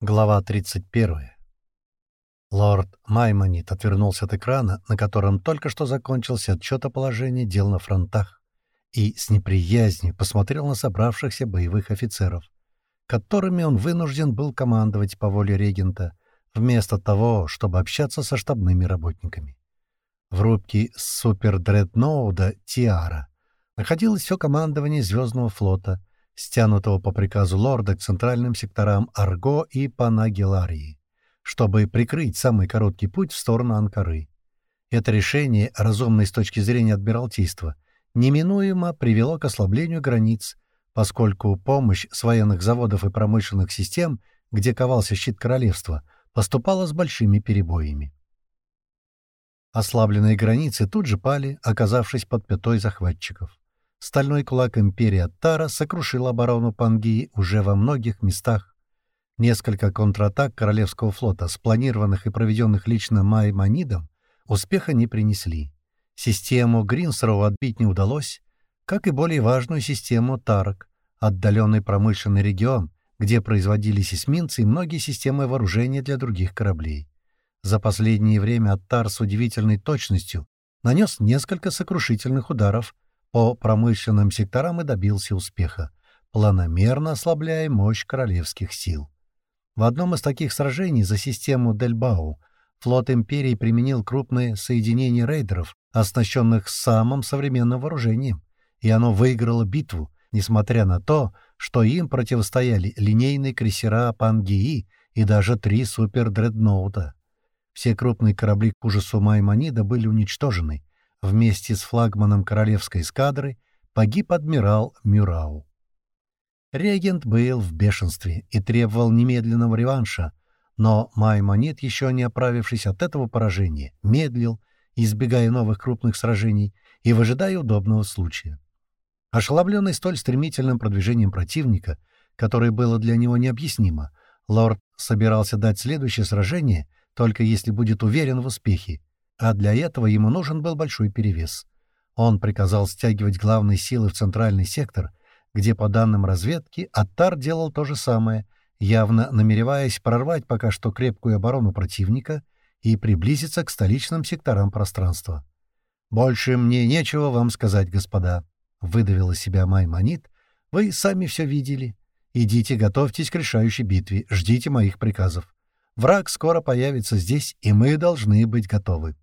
Глава 31. Лорд Маймонит отвернулся от экрана, на котором только что закончился отчет о положении дел на фронтах, и с неприязнью посмотрел на собравшихся боевых офицеров, которыми он вынужден был командовать по воле регента, вместо того, чтобы общаться со штабными работниками. В рубке супердредноуда «Тиара» находилось все командование Звездного флота — стянутого по приказу лорда к центральным секторам Арго и Панагеларии, чтобы прикрыть самый короткий путь в сторону Анкары. Это решение, разумное с точки зрения адмиралтейства, неминуемо привело к ослаблению границ, поскольку помощь с военных заводов и промышленных систем, где ковался щит королевства, поступала с большими перебоями. Ослабленные границы тут же пали, оказавшись под пятой захватчиков. Стальной кулак империи Аттара сокрушил оборону Пангии уже во многих местах. Несколько контратак Королевского флота, спланированных и проведенных лично Маймонидом, успеха не принесли. Систему Гринсроу отбить не удалось, как и более важную систему Тарок, отдаленный промышленный регион, где производились эсминцы и многие системы вооружения для других кораблей. За последнее время Аттар с удивительной точностью нанес несколько сокрушительных ударов по промышленным секторам и добился успеха, планомерно ослабляя мощь королевских сил. В одном из таких сражений за систему Дельбау флот империи применил крупные соединения рейдеров, оснащенных самым современным вооружением, и оно выиграло битву, несмотря на то, что им противостояли линейные крейсера Пангии и даже три супердредноута. Все крупные корабли к ужасу Маймонида были уничтожены, Вместе с флагманом королевской эскадры погиб адмирал Мюрау. Регент был в бешенстве и требовал немедленного реванша, но Маймонет, еще не оправившись от этого поражения, медлил, избегая новых крупных сражений и выжидая удобного случая. Ошеломленный столь стремительным продвижением противника, которое было для него необъяснимо, лорд собирался дать следующее сражение, только если будет уверен в успехе, а для этого ему нужен был большой перевес. Он приказал стягивать главные силы в центральный сектор, где, по данным разведки, Аттар делал то же самое, явно намереваясь прорвать пока что крепкую оборону противника и приблизиться к столичным секторам пространства. «Больше мне нечего вам сказать, господа», — выдавил из себя Маймонит. «Вы сами все видели. Идите, готовьтесь к решающей битве, ждите моих приказов. Враг скоро появится здесь, и мы должны быть готовы».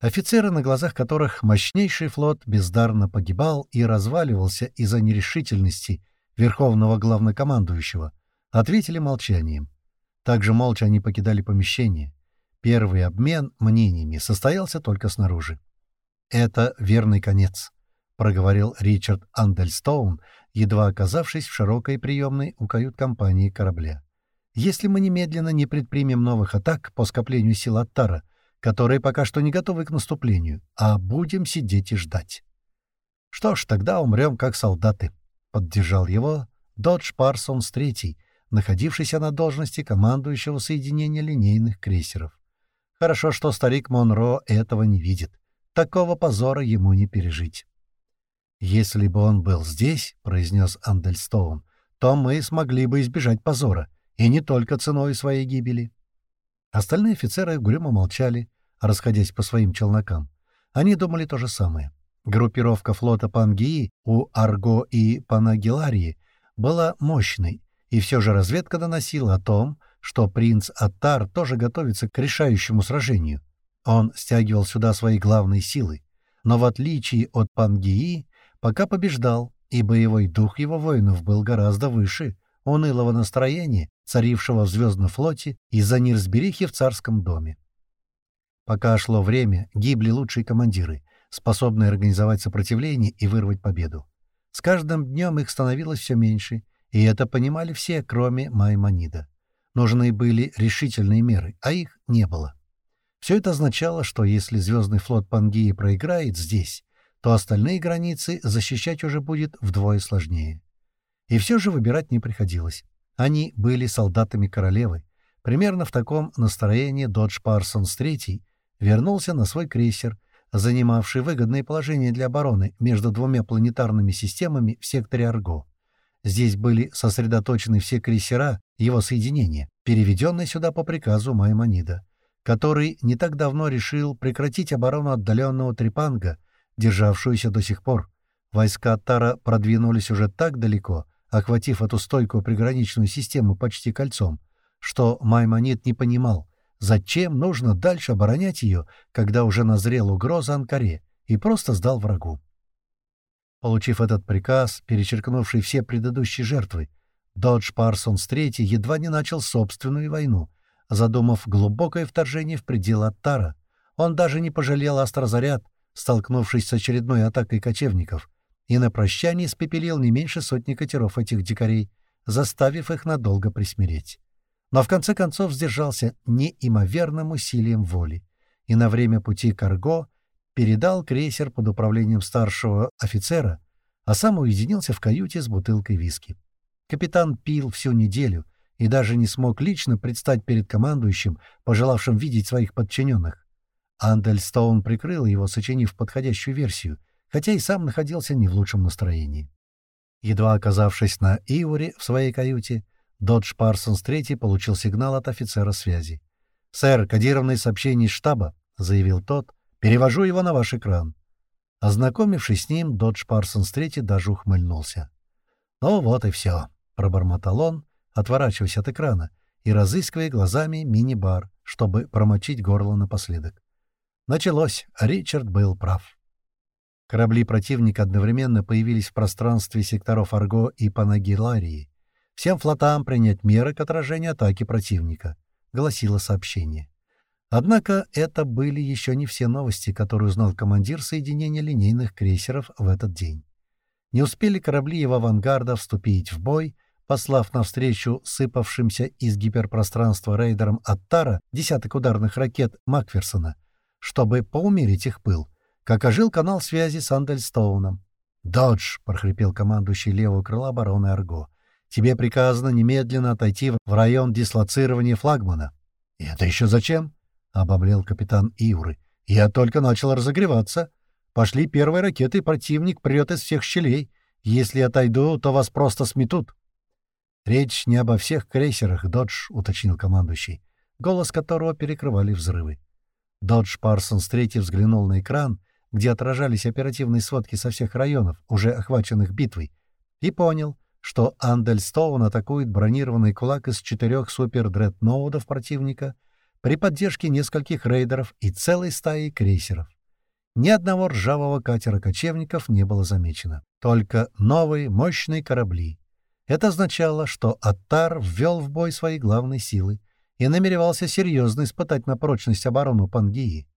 Офицеры, на глазах которых мощнейший флот бездарно погибал и разваливался из-за нерешительности верховного главнокомандующего, ответили молчанием. Также молча они покидали помещение. Первый обмен мнениями состоялся только снаружи. «Это верный конец», — проговорил Ричард Андельстоун, едва оказавшись в широкой приемной у кают-компании корабля. «Если мы немедленно не предпримем новых атак по скоплению сил Аттара, — которые пока что не готовы к наступлению, а будем сидеть и ждать. Что ж, тогда умрем как солдаты, — поддержал его Додж Парсонс III, находившийся на должности командующего соединения линейных крейсеров. Хорошо, что старик Монро этого не видит. Такого позора ему не пережить. «Если бы он был здесь, — произнес Андельстоун, — то мы смогли бы избежать позора, и не только ценой своей гибели». Остальные офицеры угрюмо молчали, расходясь по своим челнокам. Они думали то же самое. Группировка флота Пангии у Арго и Панагиларии была мощной, и все же разведка доносила о том, что принц Аттар тоже готовится к решающему сражению. Он стягивал сюда свои главные силы, но в отличие от Пангии пока побеждал, и боевой дух его воинов был гораздо выше унылого настроения, царившего в Звездном флоте из-за неразберихи в царском доме. Пока шло время, гибли лучшие командиры, способные организовать сопротивление и вырвать победу. С каждым днем их становилось все меньше, и это понимали все, кроме Маймонида. Нужны были решительные меры, а их не было. Все это означало, что если Звездный флот Пангии проиграет здесь, то остальные границы защищать уже будет вдвое сложнее. И все же выбирать не приходилось. Они были солдатами королевы. Примерно в таком настроении Додж Парсонс III вернулся на свой крейсер, занимавший выгодное положение для обороны между двумя планетарными системами в секторе Арго. Здесь были сосредоточены все крейсера, его соединение, переведенное сюда по приказу Маймонида, который не так давно решил прекратить оборону отдаленного Трипанга, державшуюся до сих пор. Войска Тара продвинулись уже так далеко, охватив эту стойкую приграничную систему почти кольцом, что Маймонид не понимал, зачем нужно дальше оборонять ее, когда уже назрела угроза Анкаре, и просто сдал врагу. Получив этот приказ, перечеркнувший все предыдущие жертвы, Додж Парсонс III едва не начал собственную войну, задумав глубокое вторжение в пределы Аттара. Он даже не пожалел астрозаряд, столкнувшись с очередной атакой кочевников, и на прощание спепелил не меньше сотни катеров этих дикарей, заставив их надолго присмиреть. Но в конце концов сдержался неимоверным усилием воли, и на время пути к Арго передал крейсер под управлением старшего офицера, а сам уединился в каюте с бутылкой виски. Капитан пил всю неделю и даже не смог лично предстать перед командующим, пожелавшим видеть своих подчиненных. Андельстоун прикрыл его, сочинив подходящую версию, хотя и сам находился не в лучшем настроении. Едва оказавшись на Иуре в своей каюте, Додж Парсонс III получил сигнал от офицера связи. «Сэр, кодированное сообщение из штаба», — заявил тот, — «перевожу его на ваш экран». Ознакомившись с ним, Додж Парсонс III даже ухмыльнулся. «Ну вот и все», — пробормотал он, отворачиваясь от экрана и разыскивая глазами мини-бар, чтобы промочить горло напоследок. Началось, Ричард был прав. Корабли противника одновременно появились в пространстве секторов Арго и Панагиларии. «Всем флотам принять меры к отражению атаки противника», — гласило сообщение. Однако это были еще не все новости, которые узнал командир соединения линейных крейсеров в этот день. Не успели корабли его авангарда вступить в бой, послав навстречу сыпавшимся из гиперпространства рейдерам Аттара десяток ударных ракет Макферсона, чтобы поумерить их пыл, как ожил канал связи с Андельстоуном. «Додж!» — прохрипел командующий левого крыла обороны Арго. «Тебе приказано немедленно отойти в район дислоцирования флагмана». «И это еще зачем?» — обомлел капитан Иуры. «Я только начал разогреваться. Пошли первые ракеты, противник прет из всех щелей. Если отойду, то вас просто сметут». «Речь не обо всех крейсерах, Додж», — уточнил командующий, голос которого перекрывали взрывы. Додж Парсонс третий взглянул на экран где отражались оперативные сводки со всех районов, уже охваченных битвой, и понял, что Андельстоун атакует бронированный кулак из четырех супер-дредноудов противника при поддержке нескольких рейдеров и целой стаи крейсеров. Ни одного ржавого катера кочевников не было замечено, только новые мощные корабли. Это означало, что Аттар ввел в бой свои главные силы и намеревался серьезно испытать на прочность оборону Пангии.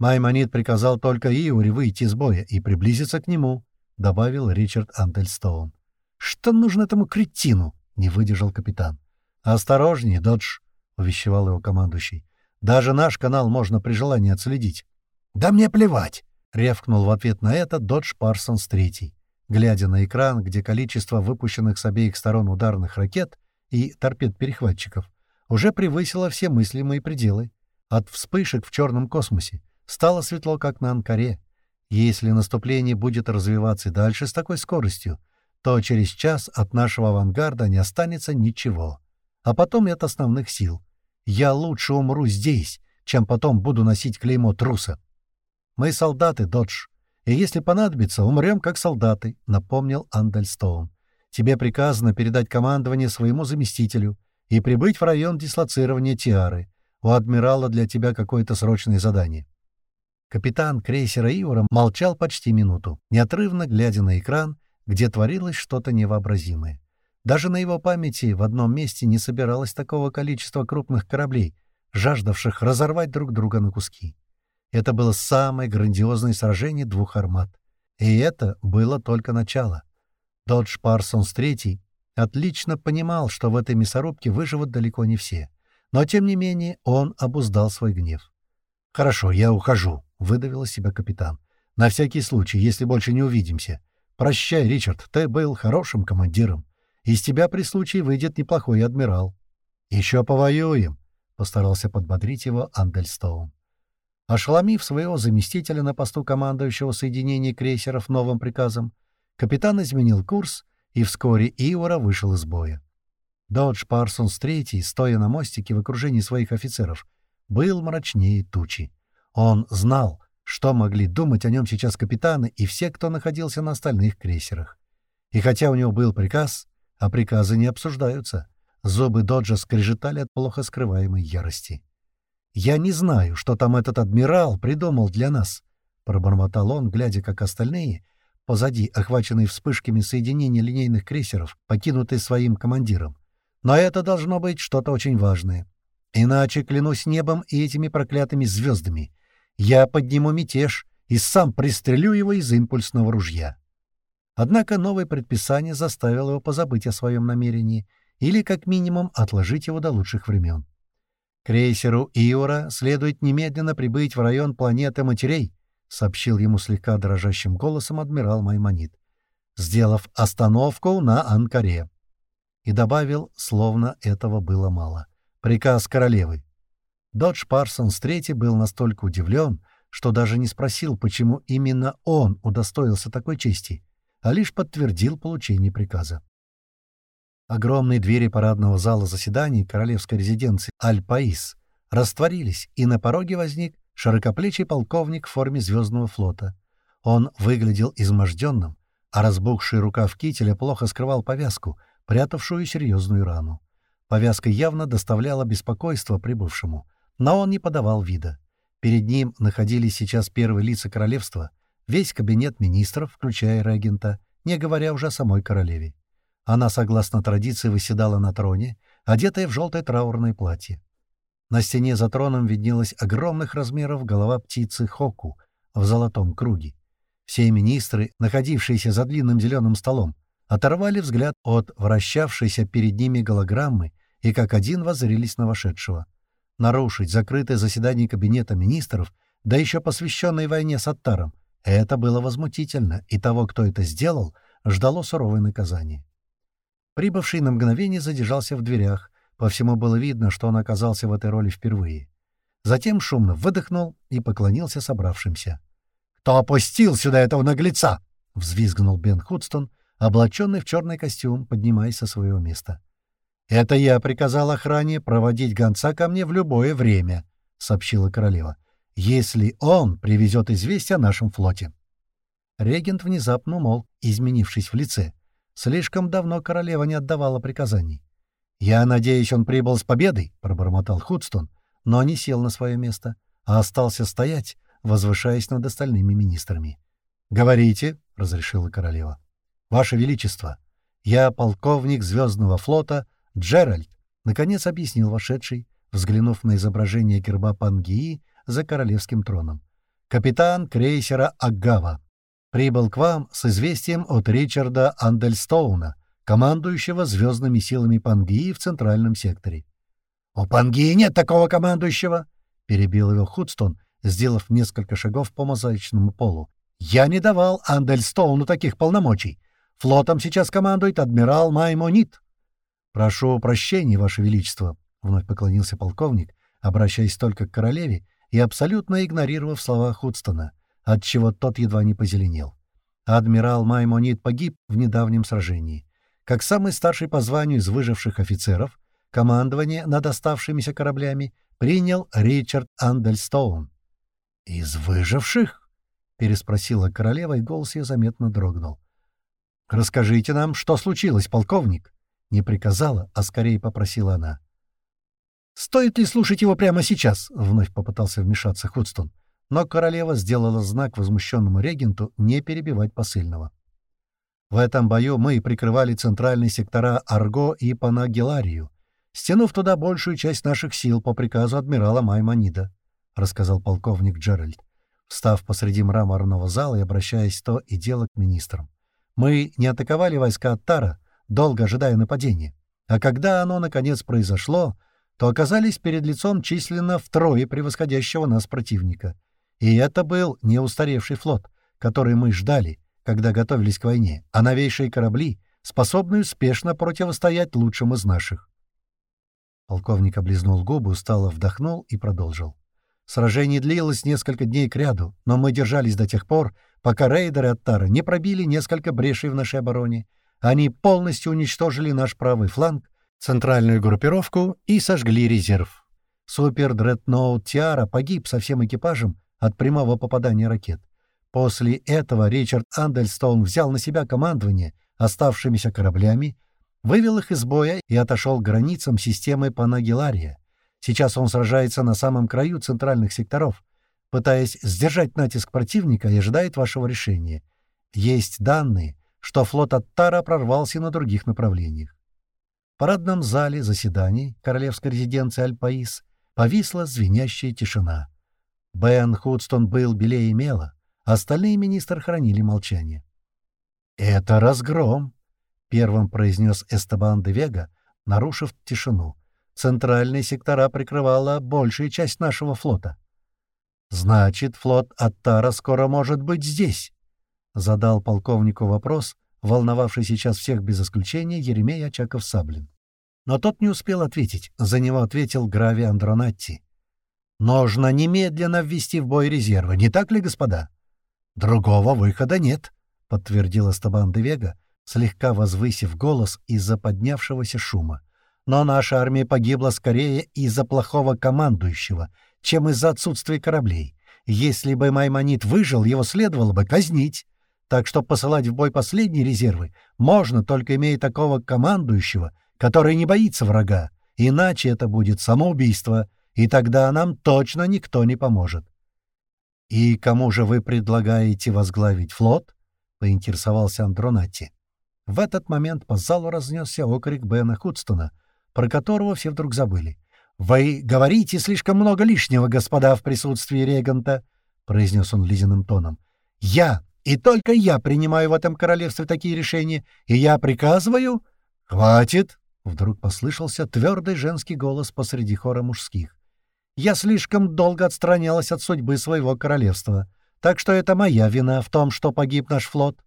Маймонид приказал только Иуре выйти из боя и приблизиться к нему, — добавил Ричард Антельстоун. — Что нужно этому кретину? — не выдержал капитан. — Осторожнее, Додж, — увещевал его командующий. — Даже наш канал можно при желании отследить. — Да мне плевать! — рявкнул в ответ на это Додж Парсонс Третий, глядя на экран, где количество выпущенных с обеих сторон ударных ракет и торпед-перехватчиков уже превысило все мыслимые пределы. От вспышек в черном космосе Стало светло, как на Анкаре. Если наступление будет развиваться дальше с такой скоростью, то через час от нашего авангарда не останется ничего. А потом нет основных сил. Я лучше умру здесь, чем потом буду носить клеймо труса. Мы солдаты, Додж, и если понадобится, умрем как солдаты, — напомнил Андельстоун. Тебе приказано передать командование своему заместителю и прибыть в район дислоцирования Тиары. У адмирала для тебя какое-то срочное задание. Капитан крейсера «Ивора» молчал почти минуту, неотрывно глядя на экран, где творилось что-то невообразимое. Даже на его памяти в одном месте не собиралось такого количества крупных кораблей, жаждавших разорвать друг друга на куски. Это было самое грандиозное сражение двух армат. И это было только начало. Додж Парсонс III отлично понимал, что в этой мясорубке выживут далеко не все. Но, тем не менее, он обуздал свой гнев. «Хорошо, я ухожу», — выдавил из себя капитан. «На всякий случай, если больше не увидимся. Прощай, Ричард, ты был хорошим командиром. Из тебя при случае выйдет неплохой адмирал». «Еще повоюем», — постарался подбодрить его Андельстоун. Ошеломив своего заместителя на посту командующего соединения крейсеров новым приказом, капитан изменил курс, и вскоре Иора вышел из боя. Додж Парсонс III, стоя на мостике в окружении своих офицеров, был мрачнее тучи. Он знал, что могли думать о нем сейчас капитаны и все, кто находился на остальных крейсерах. И хотя у него был приказ, а приказы не обсуждаются, зубы Доджа скрежетали от плохо скрываемой ярости. «Я не знаю, что там этот адмирал придумал для нас», — пробормотал он, глядя, как остальные, позади, охваченные вспышками соединения линейных крейсеров, покинутые своим командиром. «Но это должно быть что-то очень важное. Иначе, клянусь небом и этими проклятыми звездами, я подниму мятеж и сам пристрелю его из импульсного ружья». Однако новое предписание заставило его позабыть о своем намерении или, как минимум, отложить его до лучших времен. «Крейсеру Иора следует немедленно прибыть в район планеты Матерей», — сообщил ему слегка дрожащим голосом адмирал Маймонит, сделав остановку на Анкаре. И добавил, словно этого было мало. «Приказ королевы». Додж Парсонс III был настолько удивлен, что даже не спросил, почему именно он удостоился такой чести, а лишь подтвердил получение приказа. Огромные двери парадного зала заседаний королевской резиденции Аль-Паис растворились, и на пороге возник широкоплечий полковник в форме Звездного флота. Он выглядел изможденным, а разбухший рукав кителя плохо скрывал повязку, прятавшую серьезную рану. Повязка явно доставляла беспокойство прибывшему, но он не подавал вида. Перед ним находились сейчас первые лица королевства, весь кабинет министров, включая регента, не говоря уже о самой королеве. Она, согласно традиции, выседала на троне, одетая в желтое траурное платье. На стене за троном виднелась огромных размеров голова птицы Хоку в золотом круге. Все министры, находившиеся за длинным зеленым столом, оторвали взгляд от вращавшейся перед ними голограммы и как один воззрелись на вошедшего. Нарушить закрытое заседание кабинета министров, да еще посвященное войне с Аттаром, это было возмутительно, и того, кто это сделал, ждало суровое наказание. Прибывший на мгновение задержался в дверях. По всему было видно, что он оказался в этой роли впервые. Затем шумно выдохнул и поклонился собравшимся. «Кто опустил сюда этого наглеца?» — взвизгнул Бен Худстон, облаченный в черный костюм, поднимаясь со своего места. «Это я приказал охране проводить гонца ко мне в любое время», — сообщила королева, — «если он привезет известие о нашем флоте». Регент внезапно умолк, изменившись в лице. Слишком давно королева не отдавала приказаний. «Я надеюсь, он прибыл с победой», — пробормотал Худстон, но не сел на свое место, а остался стоять, возвышаясь над остальными министрами. «Говорите», — разрешила королева. «Ваше Величество, я полковник Звездного флота Джеральд», — наконец объяснил вошедший, взглянув на изображение герба Пангии за королевским троном. «Капитан крейсера Агава прибыл к вам с известием от Ричарда Андельстоуна, командующего звездными силами Пангии в центральном секторе. «У Пангии нет такого командующего!» — перебил его Худстон, сделав несколько шагов по мозаичному полу. «Я не давал Андельстоуну таких полномочий. Флотом сейчас командует адмирал Маймонит». «Прошу прощения, Ваше Величество», — вновь поклонился полковник, обращаясь только к королеве и абсолютно игнорировав слова Худстона отчего тот едва не позеленел. Адмирал Маймонит погиб в недавнем сражении. Как самый старший по званию из выживших офицеров, командование над оставшимися кораблями принял Ричард Андельстоун. «Из выживших?» — переспросила королева, и голос ее заметно дрогнул. «Расскажите нам, что случилось, полковник?» — не приказала, а скорее попросила она. «Стоит ли слушать его прямо сейчас?» — вновь попытался вмешаться Худстон но королева сделала знак возмущенному регенту не перебивать посыльного. В этом бою мы прикрывали центральные сектора Арго и Панагеларию, стянув туда большую часть наших сил по приказу адмирала Маймонида, — рассказал полковник Джеральд, встав посреди мраморного зала и обращаясь то и дело к министрам. Мы не атаковали войска Аттара, долго ожидая нападения, а когда оно, наконец, произошло, то оказались перед лицом численно втрое превосходящего нас противника — и это был не устаревший флот, который мы ждали, когда готовились к войне, а новейшие корабли, способные успешно противостоять лучшим из наших. Полковник облизнул губы, устало вдохнул и продолжил. Сражение длилось несколько дней кряду, но мы держались до тех пор, пока рейдеры Аттара не пробили несколько брешей в нашей обороне. Они полностью уничтожили наш правый фланг центральную группировку и сожгли резерв. Супер-дредноут Тиара погиб со всем экипажем от прямого попадания ракет. После этого Ричард Андельстоун взял на себя командование оставшимися кораблями, вывел их из боя и отошел к границам системы Панагилария. Сейчас он сражается на самом краю центральных секторов, пытаясь сдержать натиск противника и ожидает вашего решения. Есть данные, что флот Аттара прорвался на других направлениях. В парадном зале заседаний королевской резиденции Аль-Паис повисла звенящая тишина. Бен Худстон был белее мела, остальные министры хранили молчание. «Это разгром», — первым произнес Эстебан де Вега, нарушив тишину. «Центральные сектора прикрывала большая часть нашего флота». «Значит, флот Аттара скоро может быть здесь», — задал полковнику вопрос, волновавший сейчас всех без исключения Еремей Очаков-Саблин. Но тот не успел ответить, за него ответил Грави Андронатти. «Нужно немедленно ввести в бой резервы, не так ли, господа?» «Другого выхода нет», — подтвердил Эстабан де Вега, слегка возвысив голос из-за поднявшегося шума. «Но наша армия погибла скорее из-за плохого командующего, чем из-за отсутствия кораблей. Если бы Маймонит выжил, его следовало бы казнить. Так что посылать в бой последние резервы можно, только имея такого командующего, который не боится врага, иначе это будет самоубийство, и тогда нам точно никто не поможет. «И кому же вы предлагаете возглавить флот?» — поинтересовался Андронати. В этот момент по залу разнесся окрик Бена Худстона, про которого все вдруг забыли. «Вы говорите слишком много лишнего, господа, в присутствии регента», — произнес он ледяным тоном. «Я, и только я принимаю в этом королевстве такие решения, и я приказываю...» «Хватит!» — вдруг послышался твердый женский голос посреди хора мужских. «Я слишком долго отстранялась от судьбы своего королевства. Так что это моя вина в том, что погиб наш флот».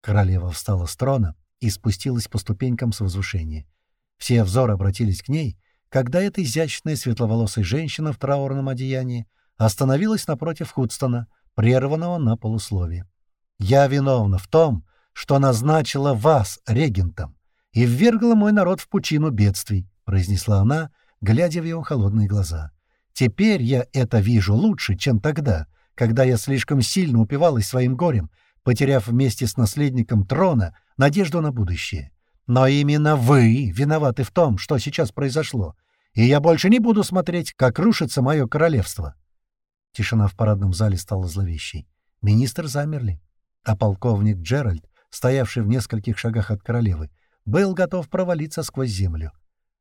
Королева встала с трона и спустилась по ступенькам с возвышения. Все взоры обратились к ней, когда эта изящная светловолосая женщина в траурном одеянии остановилась напротив Худстона, прерванного на полусловие. «Я виновна в том, что назначила вас регентом и ввергла мой народ в пучину бедствий», — произнесла она, глядя в его холодные глаза. «Теперь я это вижу лучше, чем тогда, когда я слишком сильно упивалась своим горем, потеряв вместе с наследником трона надежду на будущее. Но именно вы виноваты в том, что сейчас произошло, и я больше не буду смотреть, как рушится мое королевство». Тишина в парадном зале стала зловещей. Министр замерли, а полковник Джеральд, стоявший в нескольких шагах от королевы, был готов провалиться сквозь землю.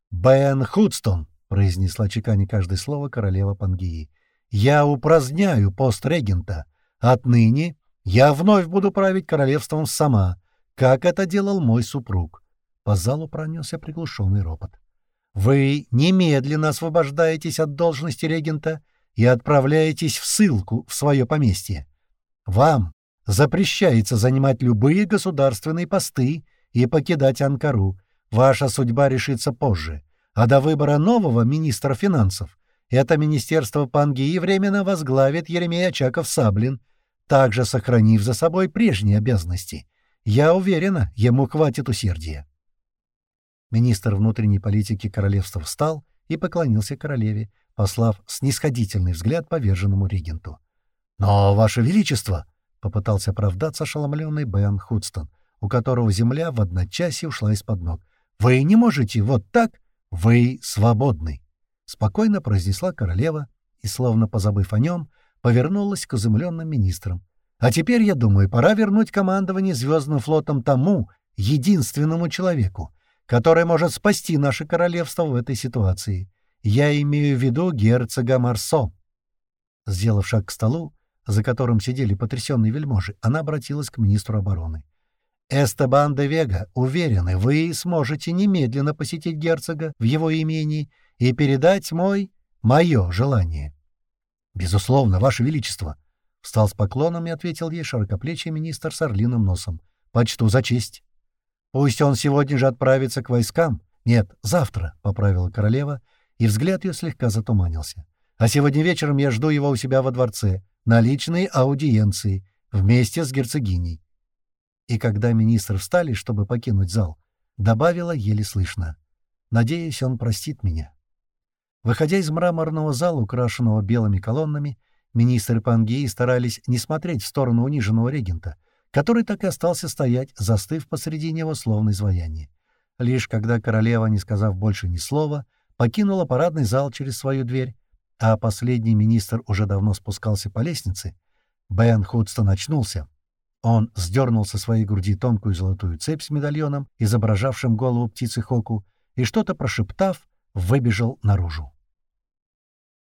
«Бен Худстон!» — произнесла чеканя каждое слово королева Пангии. Я упраздняю пост регента. Отныне я вновь буду править королевством сама, как это делал мой супруг. По залу пронесся приглушенный ропот. Вы немедленно освобождаетесь от должности регента и отправляетесь в ссылку в свое поместье. Вам запрещается занимать любые государственные посты и покидать Анкару. Ваша судьба решится позже. А до выбора нового министра финансов это министерство Пангии временно возглавит Еремей Очаков-Саблин, также сохранив за собой прежние обязанности. Я уверена, ему хватит усердия. Министр внутренней политики королевства встал и поклонился королеве, послав снисходительный взгляд поверженному регенту. «Но, Ваше Величество!» — попытался оправдаться ошеломленный Бен Худстон, у которого земля в одночасье ушла из-под ног. «Вы не можете вот так? Вы свободны!» — спокойно произнесла королева и, словно позабыв о нем, повернулась к изумленным министрам. «А теперь, я думаю, пора вернуть командование Звездным флотом тому, единственному человеку, который может спасти наше королевство в этой ситуации. Я имею в виду герцога Марсо». Сделав шаг к столу, за которым сидели потрясенные вельможи, она обратилась к министру обороны. «Эстебан де Вега, уверены, вы сможете немедленно посетить герцога в его имении и передать мой... мое желание». «Безусловно, Ваше Величество!» — встал с поклоном и ответил ей широкоплечий министр с орлиным носом. «Почту за честь». «Пусть он сегодня же отправится к войскам». «Нет, завтра», — поправила королева, и взгляд ее слегка затуманился. «А сегодня вечером я жду его у себя во дворце, на личной аудиенции, вместе с герцогиней». И когда министры встали, чтобы покинуть зал, добавила еле слышно. Надеюсь, он простит меня. Выходя из мраморного зала, украшенного белыми колоннами, министры Пангеи старались не смотреть в сторону униженного регента, который так и остался стоять, застыв посреди него, словно изваяние. Лишь когда королева, не сказав больше ни слова, покинула парадный зал через свою дверь, а последний министр уже давно спускался по лестнице, Бен Худстон очнулся. Он сдернул со своей груди тонкую золотую цепь с медальоном, изображавшим голову птицы Хоку, и, что-то прошептав, выбежал наружу.